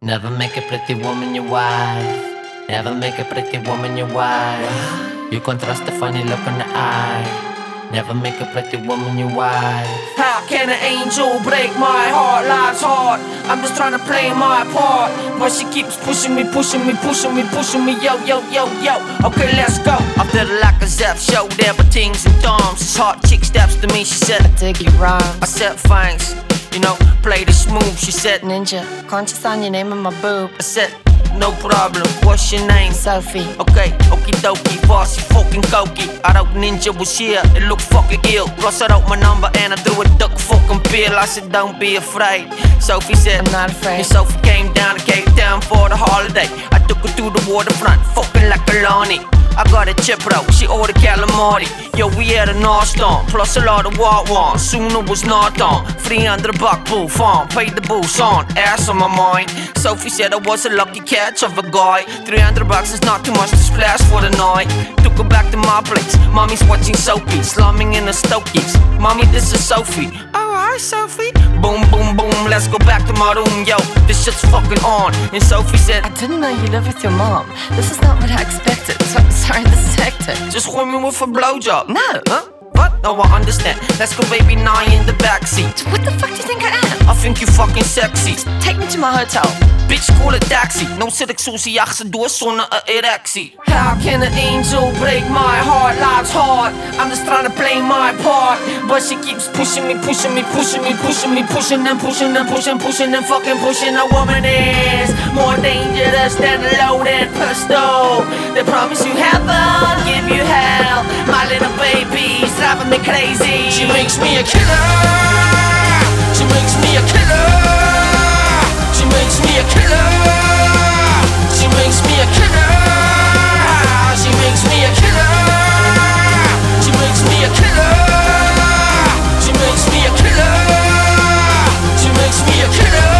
Never make a pretty woman your wife. Never make a pretty woman your wife. You contrast the funny look in the eye. Never make a pretty woman your wife. How can an angel break my heart? Life's hard. I'm just trying to play my part. But she keeps pushing me, pushing me, pushing me, pushing me. Yo, yo, yo, yo. Okay, let's go. After the lack of zap show, there were things and thumbs. This hot chick steps to me, she said, I dig you wrong. I said, thanks. You know, play the smooth. She said, Ninja, conscious on your name on my boob. I said, no problem. What's your name? Sophie. Okay, okie dokie, bossy fucking cokey. I thought Ninja was here, it looked fucking ill. Plus, I wrote my number and I threw a duck fucking pill. I said, don't be afraid. Sophie said, I'm not afraid. And Sophie came down to Cape Town for the holiday. I took her to the waterfront, fucking like a Lonnie. I got a chip bro, she ordered calamari. Yo, we had a North Storm, plus a lot of what one. Soon it was not on. 300 buck bull farm, paid the boost on. Ass on my mind. Sophie said I was a lucky catch of a guy. 300 bucks is not too much to splash for the night. Took her back to my place. Mommy's watching Sophie, slumming in the Stokies. Mommy, this is Sophie. Oh, Alright, Sophie. Boom, boom, boom, let's go back to my room, yo. This shit's fucking on. And Sophie said, I didn't know you live with your mom. This is not what I expected. So, sorry, this is hectic. Just gooi me with a blowjob. No. Huh? What? No, I understand. Let's go, baby, now in the backseat. What the fuck do you think I am? I think you fucking sexy. Take me to my hotel. Bitch, call a taxi. Nou zit ik zo zie achter door zonder een. How can an angel break my heart? Life's hard. I'm just trying to play my part. But she keeps pushing me, pushing me, pushing me, pushing me, pushing and pushing and pushing, pushing and fucking pushing. A woman is more dangerous than a loaded pistol. They promise you heaven, give you hell. My little baby's driving me crazy. She makes me a killer. She makes me a killer. She makes me a killer. She makes me a killer. She makes me a killer. She makes me a killer. She makes me a killer. She makes me a killer.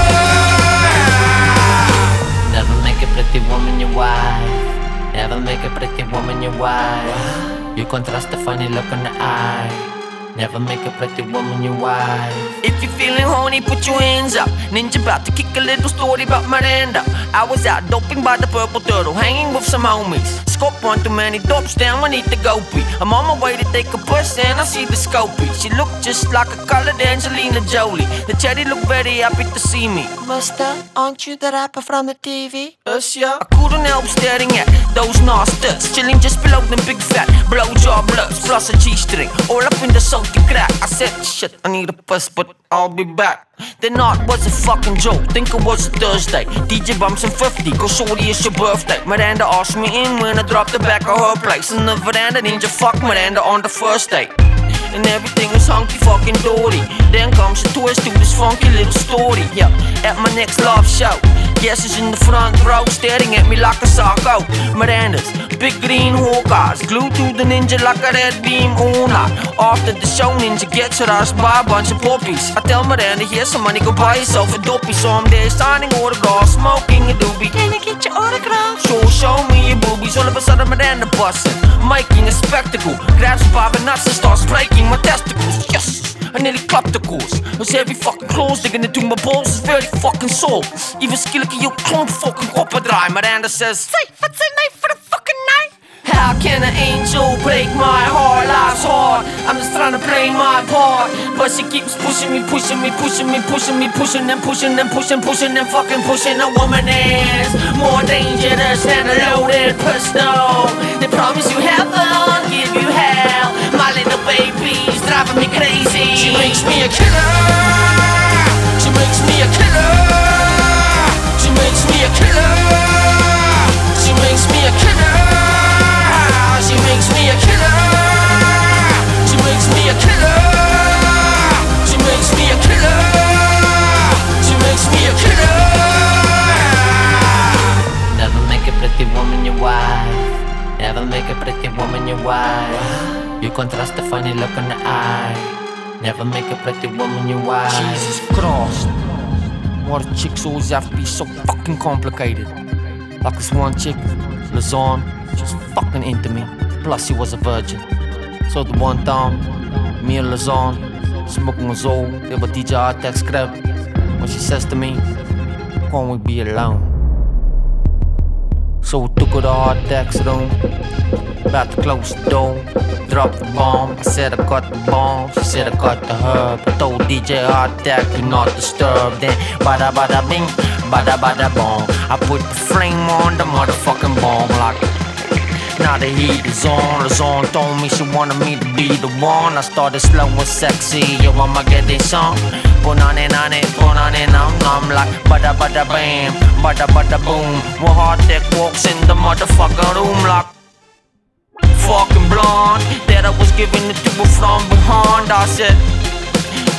Never make a pretty woman your wife. Never make a pretty woman your wife. You contrast the funny look in the eye. Never make a pretty woman your wife. If you're feeling horny, put your hands up. Ninja about to kick a little story about Miranda. I was out doping by the purple turtle, hanging with some homies. Scope on too many dopes, down I need to go pee. I'm on my way to take a bus and I see the scopy. She looked just like a colored Angelina Jolie. The cherry looked very happy to see me. Mister, aren't you the rapper from the TV? Us, yeah. I couldn't help staring at those nastas Chilling just below them big fat blowjob bloods Plus a G-string, all up in the salty crack I said, shit, I need a bus, but I'll be back The night was a fucking joke, think it was a Thursday DJ bumps and 50, go shorty, it's your birthday Miranda asked me in when I dropped the back of her place In the veranda, ninja fuck Miranda on the first date and everything was hunky fucking dory. Then comes a twist to this funky little story. At my next love show. Yes, is in the front row, staring at me like a psycho. Miranda's big green Hawkeyes, glued to the ninja like a red beam moonlight. After the show, ninja gets her ass by a bunch of poppies. I tell Miranda, here's some money, go buy yourself a dopey. So I'm there signing autographs, smoking a doobie. Can I get your autograph? Sure, show me your boobies. All of a sudden, Miranda bustin', making a spectacle. Grabs me by the nuts and starts breaking my testicles. Yes, I nearly clapped the course. Was every fucking close digging into my balls is very fucking sore. Even skilletje je klomp fucking opgedraaid. Miranda says, Say, what's in name for the night? How can an angel break my heart? Life's hard. I'm just trying to play my part. But she keeps pushing me, pushing me, pushing me, pushing me, pushing and pushing and pushing, pushing and fucking pushing. A woman is more dangerous than a loaded pistol. They promise you heaven, give you hell. My little baby's driving me crazy. She makes me a killer. Contrast the funny look in the eye. Never make a pretty woman your wife. Jesus Christ. Why do chicks always have to be so fucking complicated? Like this one chick, Lazon, she's fucking into me. Plus, she was a virgin. So the one time, me and Lazon smoking a Zool, they were DJ Hi-Tek's crib. When she says to me, won't we be alone? So we took her to Hi-Tek's room. About to close the door. Drop the bomb. I said I got the bomb. She said I got the herb. I told DJ Hard do not disturb. Then bada bada bing, bada bada bomb. I put the flame on the motherfucking bomb like. Now the heat is on, the zone told me she wanted me to be the one. I started slow and sexy, yo, I'ma get this song. Put on it, on it, put on it, I'm, I'm like, bada bada bam, bada bada boom. When Hi-Tek walks in the motherfucking room like, fucking blonde. That I was giving it to her from behind. I said,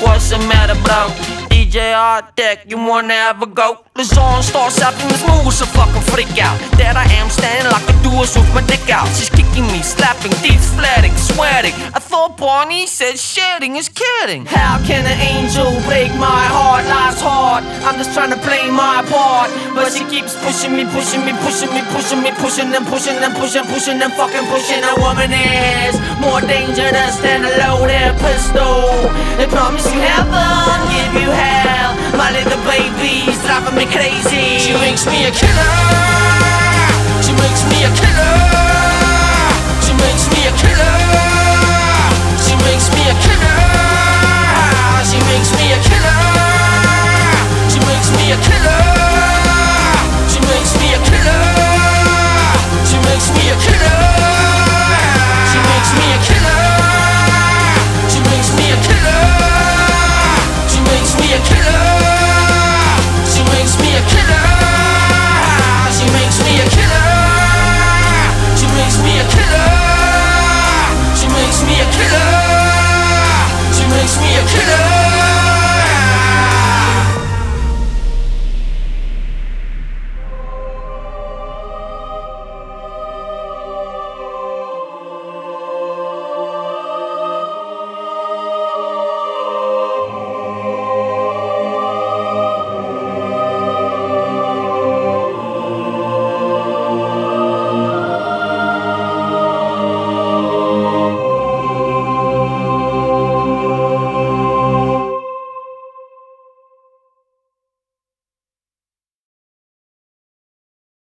what's the matter, bro? DJ Hi-Tek, you wanna have a go? The zone starts acting this move, so fucking freak out. That I am standing like a doers with my dick out. She's kicking me, slapping, teeth flatting, sweating. I thought Barney said sharing is caring. How can an angel break my heart? Life's hard. I'm just trying to play my part. But she keeps pushing me, pushing me, pushing me, pushing me, pushing and pushing and pushing, pushing and fucking pushing. A woman is more dangerous than a loaded pistol. They promise you heaven, give you hell. My little baby's driving me crazy. She makes me a killer. She makes me a killer. She makes me a killer.